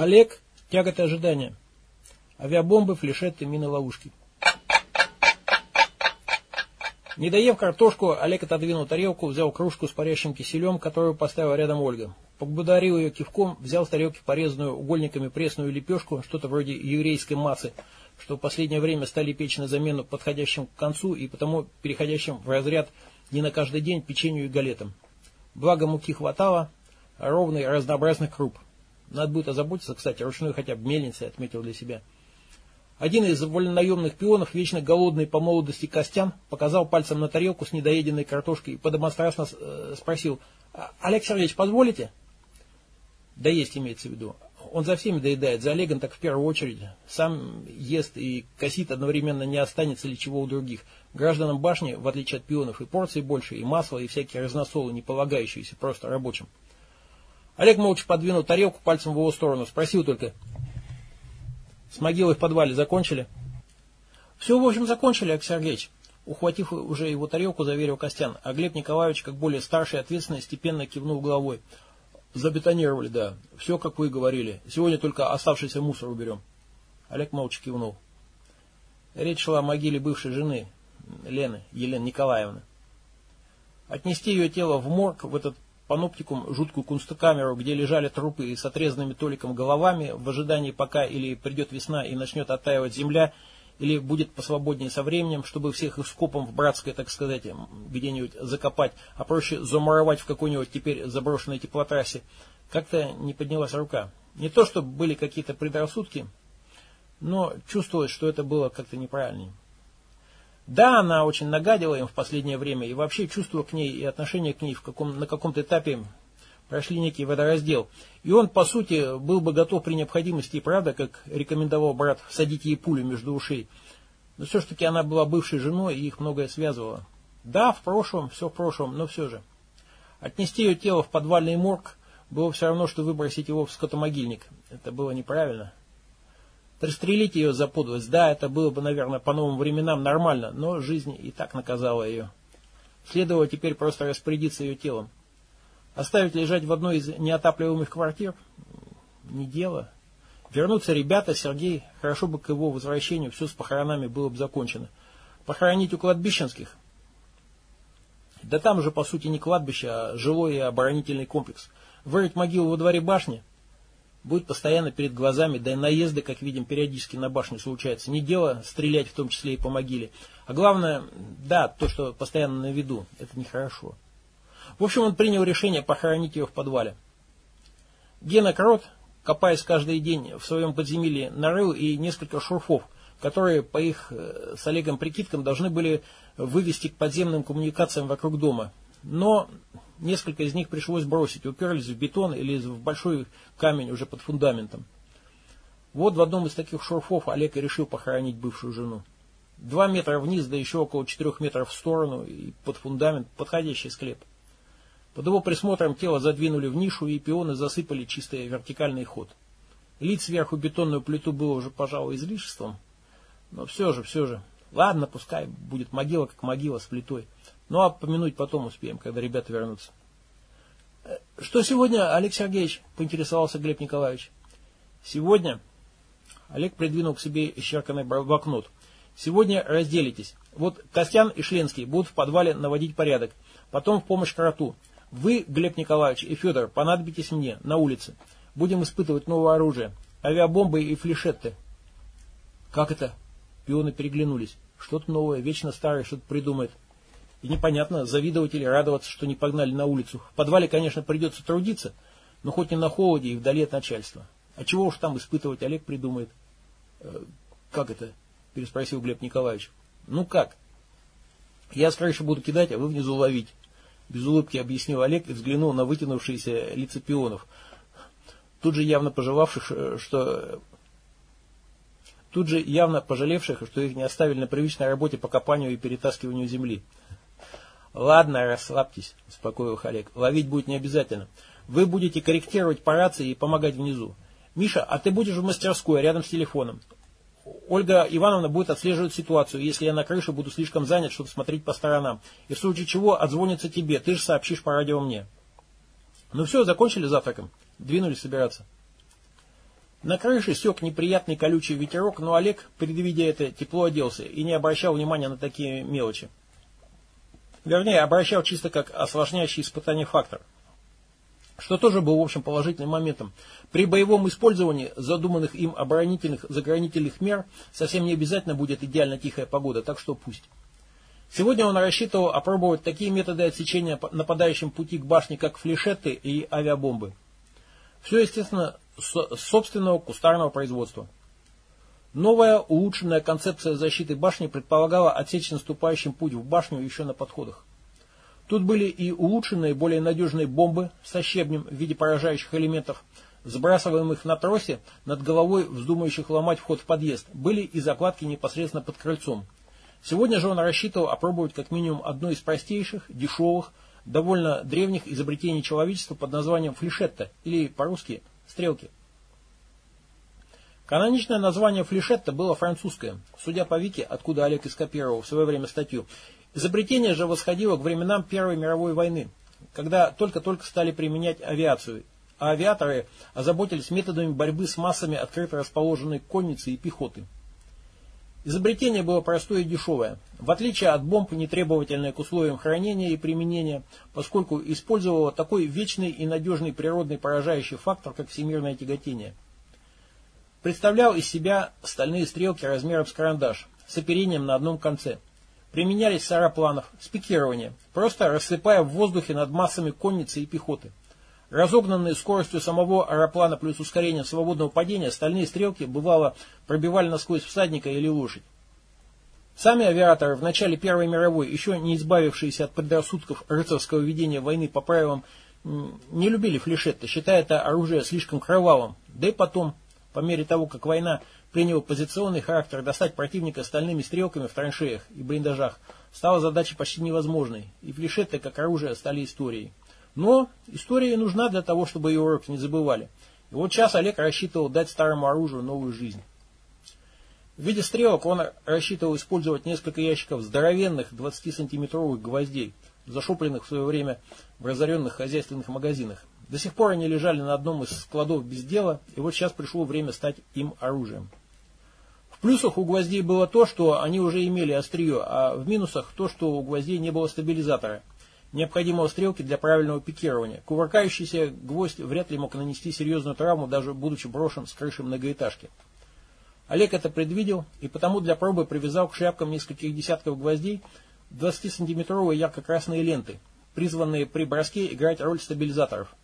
Олег, тяготы ожидания. Авиабомбы, флешеты, мины-ловушки. Не доев картошку, Олег отодвинул тарелку, взял кружку с парящим киселем, которую поставила рядом Ольга. Поблагодарил ее кивком, взял с тарелки порезанную угольниками пресную лепешку, что-то вроде еврейской массы, что в последнее время стали печь на замену подходящим к концу и потому переходящим в разряд не на каждый день печенью и галетом. Благо муки хватало, ровной разнообразных круп. Надо будет озаботиться, кстати, ручной хотя бы мельницей, отметил для себя. Один из вольнонаемных пионов, вечно голодный по молодости Костян, показал пальцем на тарелку с недоеденной картошкой и подомонстратно э, спросил, «А, «Олег Сергеевич, позволите?» Да есть имеется в виду. Он за всеми доедает, за Олегом так в первую очередь. Сам ест и косит одновременно, не останется ли чего у других. Гражданам башни, в отличие от пионов, и порции больше, и масла, и всякие разносолы, не полагающиеся просто рабочим. Олег молча подвинул тарелку пальцем в его сторону, спросил только, с могилой в подвале закончили? Все, в общем, закончили, Алексей Сергеевич. Ухватив уже его тарелку, заверил Костян, а Глеб Николаевич, как более старший и ответственный, степенно кивнул головой. Забетонировали, да. Все, как вы и говорили. Сегодня только оставшийся мусор уберем. Олег молча кивнул. Речь шла о могиле бывшей жены, Лены, Елены Николаевны. Отнести ее тело в морг, в этот паноптикум жуткую кунсткамеру, где лежали трупы с отрезанными толиком головами, в ожидании пока или придет весна и начнет оттаивать земля, или будет посвободнее со временем, чтобы всех их скопом в братской, так сказать, где-нибудь закопать, а проще замуровать в какой-нибудь теперь заброшенной теплотрассе, как-то не поднялась рука. Не то, чтобы были какие-то предрассудки, но чувствовалось, что это было как-то неправильнее. Да, она очень нагадила им в последнее время, и вообще чувство к ней и отношение к ней в каком, на каком-то этапе прошли некий водораздел. И он, по сути, был бы готов при необходимости, и правда, как рекомендовал брат, садить ей пулю между ушей. Но все-таки она была бывшей женой, и их многое связывало. Да, в прошлом, все в прошлом, но все же. Отнести ее тело в подвальный морг было все равно, что выбросить его в скотомогильник. Это было неправильно. Пристрелить ее за подлость, да, это было бы, наверное, по новым временам нормально, но жизнь и так наказала ее. Следовало теперь просто распорядиться ее телом. Оставить лежать в одной из неотапливаемых квартир? Не дело. Вернуться ребята, Сергей, хорошо бы к его возвращению все с похоронами было бы закончено. Похоронить у кладбищенских? Да там же, по сути, не кладбище, а жилой и оборонительный комплекс. Вырыть могилу во дворе башни? Будет постоянно перед глазами, да и наезды, как видим, периодически на башню случаются. Не дело стрелять, в том числе и по могиле. А главное, да, то, что постоянно на виду, это нехорошо. В общем, он принял решение похоронить ее в подвале. Гена Крот, копаясь каждый день в своем подземелье, нарыл и несколько шурфов, которые, по их э, с Олегом прикидкам, должны были вывести к подземным коммуникациям вокруг дома. Но Несколько из них пришлось бросить, уперлись в бетон или в большой камень уже под фундаментом. Вот в одном из таких шурфов Олег и решил похоронить бывшую жену. Два метра вниз, да еще около четырех метров в сторону и под фундамент подходящий склеп. Под его присмотром тело задвинули в нишу и пионы засыпали чистый вертикальный ход. Лить сверху бетонную плиту было уже, пожалуй, излишеством. Но все же, все же. Ладно, пускай будет могила как могила с плитой. Ну, а помянуть потом успеем, когда ребята вернутся. Э, что сегодня, Олег Сергеевич, поинтересовался Глеб Николаевич. Сегодня Олег придвинул к себе исчерканный блокнот. Сегодня разделитесь. Вот Костян и Шленский будут в подвале наводить порядок. Потом в помощь Карату. Вы, Глеб Николаевич и Федор, понадобитесь мне на улице. Будем испытывать новое оружие. Авиабомбы и флешетты. Как это? Пионы переглянулись. Что-то новое, вечно старое, что-то придумает. И непонятно, завидовать или радоваться, что не погнали на улицу. В подвале, конечно, придется трудиться, но хоть не на холоде и вдали от начальства. А чего уж там испытывать, Олег придумает. Э, как это? Переспросил Глеб Николаевич. Ну как? Я с крыши буду кидать, а вы внизу ловить. Без улыбки объяснил Олег и взглянул на вытянувшиеся лица пионов. Тут же явно пожелавших, э, что тут же явно пожалевших, что их не оставили на привычной работе по копанию и перетаскиванию земли. Ладно, расслабьтесь, успокоил Олег. Ловить будет не обязательно. Вы будете корректировать по рации и помогать внизу. Миша, а ты будешь в мастерской, рядом с телефоном. Ольга Ивановна будет отслеживать ситуацию, если я на крыше буду слишком занят, чтобы смотреть по сторонам. И в случае чего отзвонится тебе, ты же сообщишь по радио мне. Ну все, закончили завтраком? Двинулись собираться. На крыше сек неприятный колючий ветерок, но Олег, предвидя это, тепло оделся и не обращал внимания на такие мелочи. Вернее, обращал чисто как осложняющий испытание фактор. Что тоже был, в общем, положительным моментом. При боевом использовании задуманных им оборонительных заградительных мер совсем не обязательно будет идеально тихая погода, так что пусть. Сегодня он рассчитывал опробовать такие методы отсечения нападающим пути к башне, как флешеты и авиабомбы. Все, естественно, с собственного кустарного производства. Новая улучшенная концепция защиты башни предполагала отсечь наступающим путь в башню еще на подходах. Тут были и улучшенные, более надежные бомбы со щебнем в виде поражающих элементов, сбрасываемых на тросе над головой вздумающих ломать вход в подъезд. Были и закладки непосредственно под крыльцом. Сегодня же он рассчитывал опробовать как минимум одно из простейших, дешевых, довольно древних изобретений человечества под названием флешетта, или по-русски стрелки. Каноничное название флешетта было французское, судя по Вике, откуда Олег скопировал в свое время статью. Изобретение же восходило к временам Первой мировой войны, когда только-только стали применять авиацию, а авиаторы озаботились методами борьбы с массами открыто расположенной конницы и пехоты. Изобретение было простое и дешевое, в отличие от бомб, не требовательное к условиям хранения и применения, поскольку использовало такой вечный и надежный природный поражающий фактор, как всемирное тяготение – Представлял из себя стальные стрелки размером с карандаш, с оперением на одном конце. Применялись с аэропланов, с пикирования, просто рассыпая в воздухе над массами конницы и пехоты. Разогнанные скоростью самого аэроплана плюс ускорением свободного падения, стальные стрелки, бывало, пробивали насквозь всадника или лошадь. Сами авиаторы в начале Первой мировой, еще не избавившиеся от предрассудков рыцарского ведения войны по правилам, не любили флешетты, считая это оружие слишком кровавым. Да и потом, по мере того, как война приняла позиционный характер, достать противника стальными стрелками в траншеях и блиндажах стала задачей почти невозможной, и флешеты как оружие стали историей. Но история нужна для того, чтобы ее уроки не забывали. И вот сейчас Олег рассчитывал дать старому оружию новую жизнь. В виде стрелок он рассчитывал использовать несколько ящиков здоровенных 20-сантиметровых гвоздей, зашопленных в свое время в разоренных хозяйственных магазинах. До сих пор они лежали на одном из складов без дела, и вот сейчас пришло время стать им оружием. В плюсах у гвоздей было то, что они уже имели острие, а в минусах то, что у гвоздей не было стабилизатора, необходимого стрелки для правильного пикирования. Кувыркающийся гвоздь вряд ли мог нанести серьезную травму, даже будучи брошен с крыши многоэтажки. Олег это предвидел, и потому для пробы привязал к шляпкам нескольких десятков гвоздей 20-сантиметровые ярко-красные ленты, призванные при броске играть роль стабилизаторов.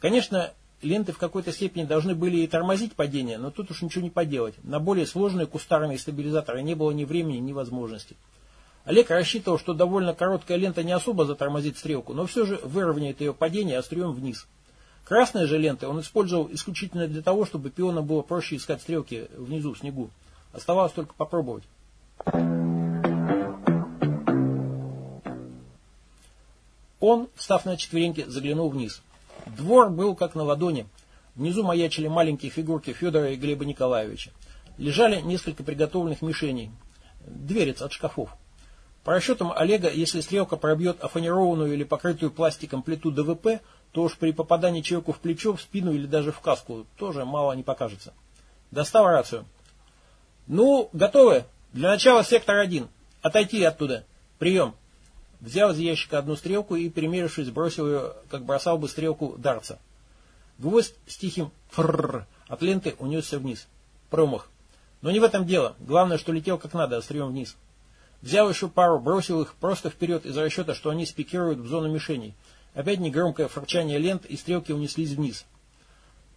Конечно, ленты в какой-то степени должны были и тормозить падение, но тут уж ничего не поделать. На более сложные кустарные стабилизаторы не было ни времени, ни возможности. Олег рассчитывал, что довольно короткая лента не особо затормозит стрелку, но все же выровняет ее падение острием вниз. Красные же ленты он использовал исключительно для того, чтобы пионам было проще искать стрелки внизу в снегу. Оставалось только попробовать. Он, встав на четвереньки, заглянул вниз. Двор был как на ладони. Внизу маячили маленькие фигурки Федора и Глеба Николаевича. Лежали несколько приготовленных мишеней. Дверец от шкафов. По расчетам Олега, если стрелка пробьет офанированную или покрытую пластиком плиту ДВП, то уж при попадании человеку в плечо, в спину или даже в каску тоже мало не покажется. Достал рацию. «Ну, готовы? Для начала сектор один. Отойти оттуда. Прием!» Взял из ящика одну стрелку и, примерившись, бросил ее, как бросал бы стрелку дарца. Гвоздь с тихим фрррр от ленты унесся вниз. Промах. Но не в этом дело. Главное, что летел как надо, острием вниз. Взял еще пару, бросил их просто вперед из расчета, что они спикируют в зону мишеней. Опять негромкое форчание лент, и стрелки унеслись вниз.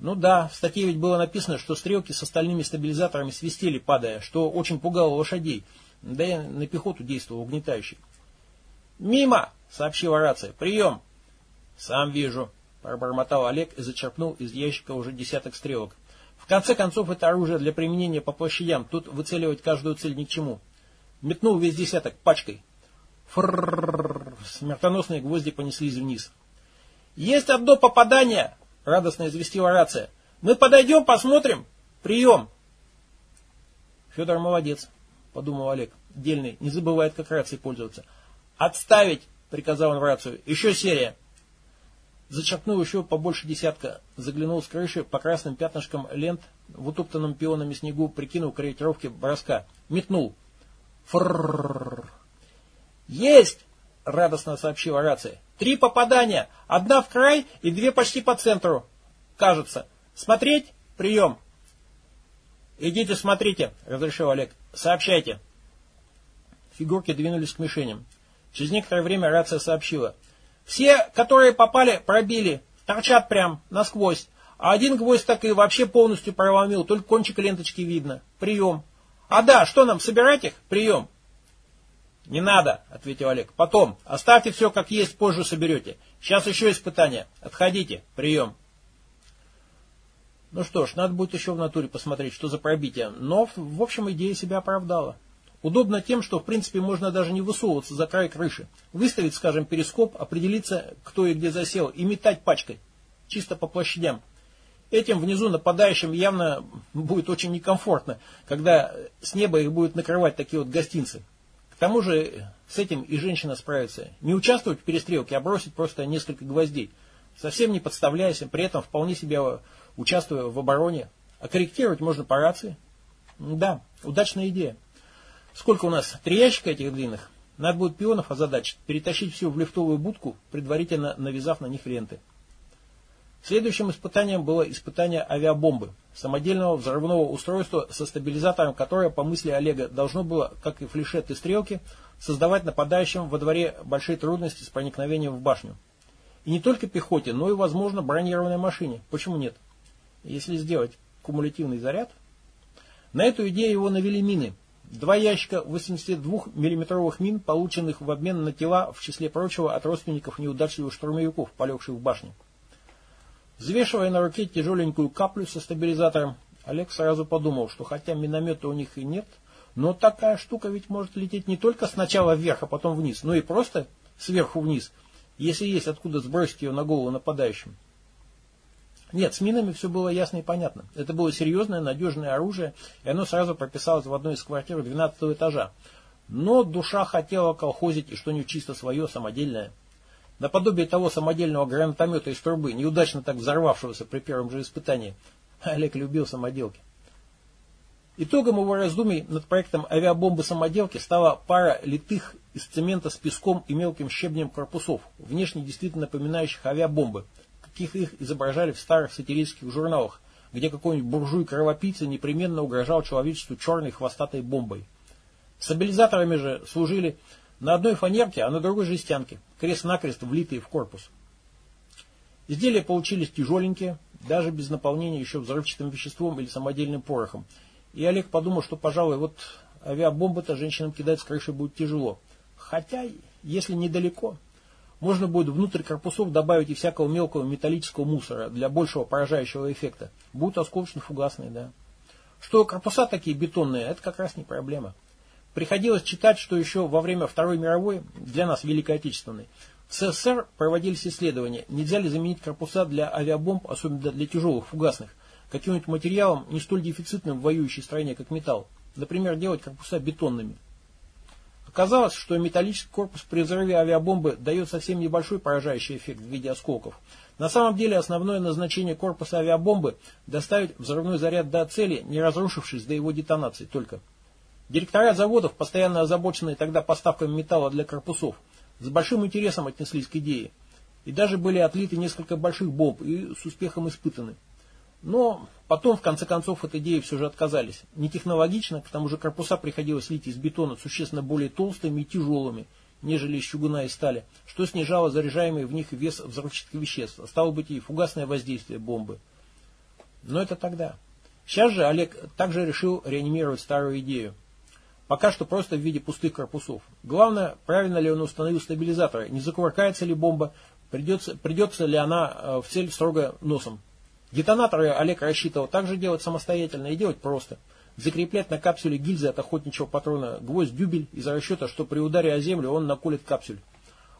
Ну да, в статье ведь было написано, что стрелки с остальными стабилизаторами свистели, падая, что очень пугало лошадей, да и на пехоту действовал угнетающий. «Мимо!» — сообщила рация. «Прием!» «Сам вижу», — пробормотал Олег и зачерпнул из ящика уже десяток стрелок. «В конце концов, это оружие для применения по площадям. Тут выцеливать каждую цель ни к чему». Метнул весь десяток пачкой. Фрррррр. Смертоносные гвозди понеслись вниз. «Есть одно попадание!» — радостно известила рация. «Мы подойдем, посмотрим. Прием!» «Федор молодец», — подумал Олег. Дельный, не забывает, как рацией пользоваться. «Отставить!» — приказал он в рацию. «Еще серия!» Зачерпнул еще побольше десятка, заглянул с крыши по красным пятнышкам лент в утоптанном пионами снегу, прикинул корректировки броска. Метнул. Фрррррр. «Есть!» — радостно сообщила рация. «Три попадания. Одна в край и две почти по центру. Кажется. Смотреть? Прием!» «Идите смотрите», — разрешил Олег. «Сообщайте». Фигурки двинулись к мишеням. Через некоторое время рация сообщила. «Все, которые попали, пробили. Торчат прям, насквозь. А один гвоздь так и вообще полностью проломил, только кончик ленточки видно. Прием». «А да, что нам, собирать их? Прием». «Не надо», — ответил Олег. «Потом. Оставьте все как есть, позже соберете. Сейчас еще испытание. Отходите. Прием». Ну что ж, надо будет еще в натуре посмотреть, что за пробитие. Но, в общем, идея себя оправдала. Удобно тем, что в принципе можно даже не высовываться за край крыши. Выставить, скажем, перископ, определиться, кто и где засел, и метать пачкой. Чисто по площадям. Этим внизу нападающим явно будет очень некомфортно, когда с неба их будут накрывать такие вот гостинцы. К тому же с этим и женщина справится. Не участвовать в перестрелке, а бросить просто несколько гвоздей. Совсем не подставляясь, при этом вполне себе участвуя в обороне. А корректировать можно по рации. Да, удачная идея. Сколько у нас? Три ящика этих длинных? Надо будет пионов озадачить, перетащить все в лифтовую будку, предварительно навязав на них ленты. Следующим испытанием было испытание авиабомбы, самодельного взрывного устройства со стабилизатором, которое, по мысли Олега, должно было, как и флешеты стрелки, создавать нападающим во дворе большие трудности с проникновением в башню. И не только пехоте, но и, возможно, бронированной машине. Почему нет? Если сделать кумулятивный заряд, на эту идею его навели мины – Два ящика 82 миллиметровых мин, полученных в обмен на тела, в числе прочего, от родственников неудачливых штурмовиков, полегших в башне. Взвешивая на руке тяжеленькую каплю со стабилизатором, Олег сразу подумал, что хотя миномета у них и нет, но такая штука ведь может лететь не только сначала вверх, а потом вниз, но и просто сверху вниз, если есть откуда сбросить ее на голову нападающим. Нет, с минами все было ясно и понятно. Это было серьезное, надежное оружие, и оно сразу прописалось в одной из квартир 12 этажа. Но душа хотела колхозить и что-нибудь чисто свое, самодельное. Наподобие того самодельного гранатомета из трубы, неудачно так взорвавшегося при первом же испытании. Олег любил самоделки. Итогом его раздумий над проектом авиабомбы-самоделки стала пара литых из цемента с песком и мелким щебнем корпусов, внешне действительно напоминающих авиабомбы – каких их изображали в старых сатирических журналах, где какой-нибудь буржуй-кровопийца непременно угрожал человечеству черной хвостатой бомбой. Стабилизаторами же служили на одной фанерке, а на другой жестянке, крест-накрест влитые в корпус. Изделия получились тяжеленькие, даже без наполнения еще взрывчатым веществом или самодельным порохом. И Олег подумал, что, пожалуй, вот авиабомбы-то женщинам кидать с крыши будет тяжело. Хотя, если недалеко, можно будет внутрь корпусов добавить и всякого мелкого металлического мусора для большего поражающего эффекта. Будут осколочно-фугасные, да. Что корпуса такие бетонные, это как раз не проблема. Приходилось читать, что еще во время Второй мировой, для нас Великой Отечественной, в СССР проводились исследования, нельзя ли заменить корпуса для авиабомб, особенно для тяжелых фугасных, каким-нибудь материалом не столь дефицитным в воюющей стране, как металл. Например, делать корпуса бетонными. Оказалось, что металлический корпус при взрыве авиабомбы дает совсем небольшой поражающий эффект в виде осколков. На самом деле основное назначение корпуса авиабомбы – доставить взрывной заряд до цели, не разрушившись до его детонации только. Директора заводов, постоянно озабоченные тогда поставками металла для корпусов, с большим интересом отнеслись к идее. И даже были отлиты несколько больших бомб и с успехом испытаны. Но потом, в конце концов, от идеи все же отказались. Не технологично, к тому же корпуса приходилось лить из бетона существенно более толстыми и тяжелыми, нежели из чугуна и стали, что снижало заряжаемый в них вес взрывчатых веществ, а стало быть и фугасное воздействие бомбы. Но это тогда. Сейчас же Олег также решил реанимировать старую идею. Пока что просто в виде пустых корпусов. Главное, правильно ли он установил стабилизаторы, не закувыркается ли бомба, придется, придется ли она э, в цель строго носом. Детонаторы Олег рассчитывал также делать самостоятельно и делать просто. Закреплять на капсуле гильзы от охотничьего патрона гвоздь-дюбель из расчета, что при ударе о землю он наколет капсуль.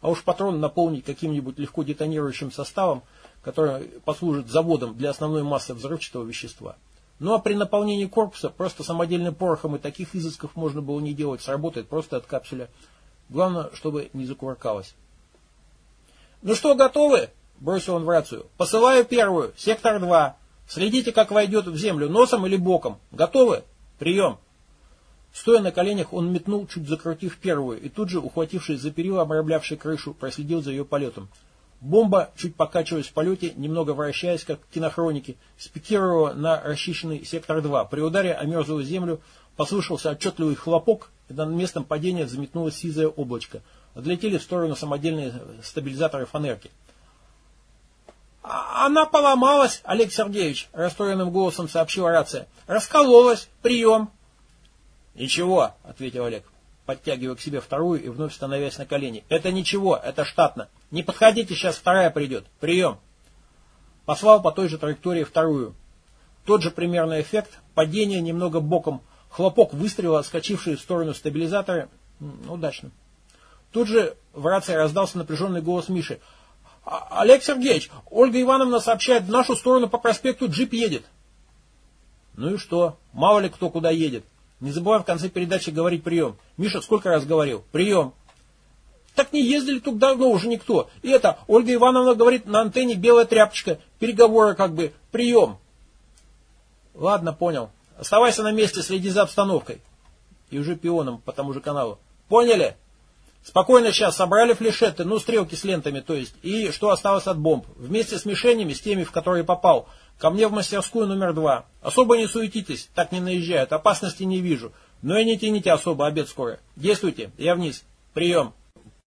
А уж патрон наполнить каким-нибудь легко детонирующим составом, который послужит заводом для основной массы взрывчатого вещества. Ну а при наполнении корпуса просто самодельным порохом и таких изысков можно было не делать, сработает просто от капсуля. Главное, чтобы не закувыркалось. «Ну что, готовы?» Бросил он в рацию. «Посылаю первую, сектор 2. Следите, как войдет в землю, носом или боком. Готовы? Прием!» Стоя на коленях, он метнул, чуть закрутив первую, и тут же, ухватившись за перила, обраблявший крышу, проследил за ее полетом. Бомба, чуть покачиваясь в полете, немного вращаясь, как в кинохронике, спикировала на расчищенный сектор 2. При ударе о мерзлую землю послышался отчетливый хлопок, и над местом падения взметнулось сизое облачко. Отлетели в сторону самодельные стабилизаторы фанерки. «А, «Она поломалась, Олег Сергеевич», — расстроенным голосом сообщила рация. «Раскололась. Прием». «Ничего», — ответил Олег, подтягивая к себе вторую и вновь становясь на колени. «Это ничего, это штатно. Не подходите, сейчас вторая придет. Прием». Послал по той же траектории вторую. Тот же примерный эффект, падение немного боком, хлопок выстрела, отскочивший в сторону стабилизатора. Удачно. Тут же в рации раздался напряженный голос Миши. «А, «Олег Сергеевич, Ольга Ивановна сообщает, в нашу сторону по проспекту джип едет». «Ну и что? Мало ли кто куда едет. Не забывай в конце передачи говорить прием. Миша сколько раз говорил? Прием. Так не ездили тут давно уже никто. И это, Ольга Ивановна говорит, на антенне белая тряпочка. Переговоры как бы. Прием. Ладно, понял. Оставайся на месте, следи за обстановкой. И уже пионом по тому же каналу. Поняли? Спокойно сейчас собрали флешеты, ну стрелки с лентами, то есть, и что осталось от бомб. Вместе с мишенями, с теми, в которые попал. Ко мне в мастерскую номер два. Особо не суетитесь, так не наезжают, опасности не вижу. Но и не тяните особо, обед скоро. Действуйте, я вниз. Прием.